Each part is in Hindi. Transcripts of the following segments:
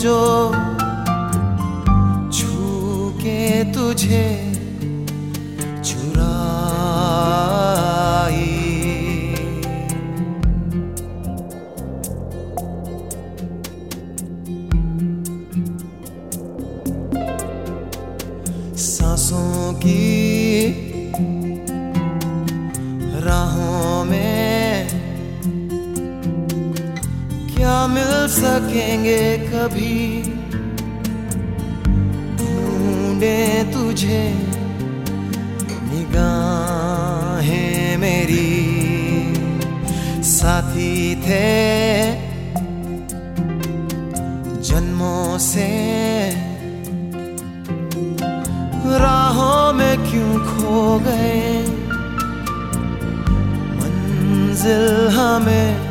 झोंकों ने जो छू के तुझे सांसों की मिल सकेंगे कभी? ढूंढे तुझे निगाहें मेरी। साथी थे जन्मों से। राहों में क्यों खो गए? मंजिल हमें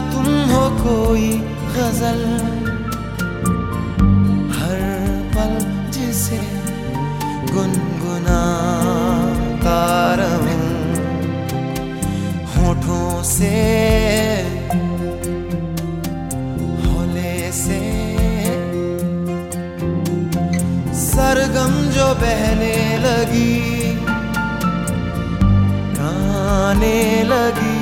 तुम हो कोई गज़ल। हर पल जिसे गुनगुनाता रहूँ, होठों से, होले से। सरगम जो बहने लगी, गाने लगी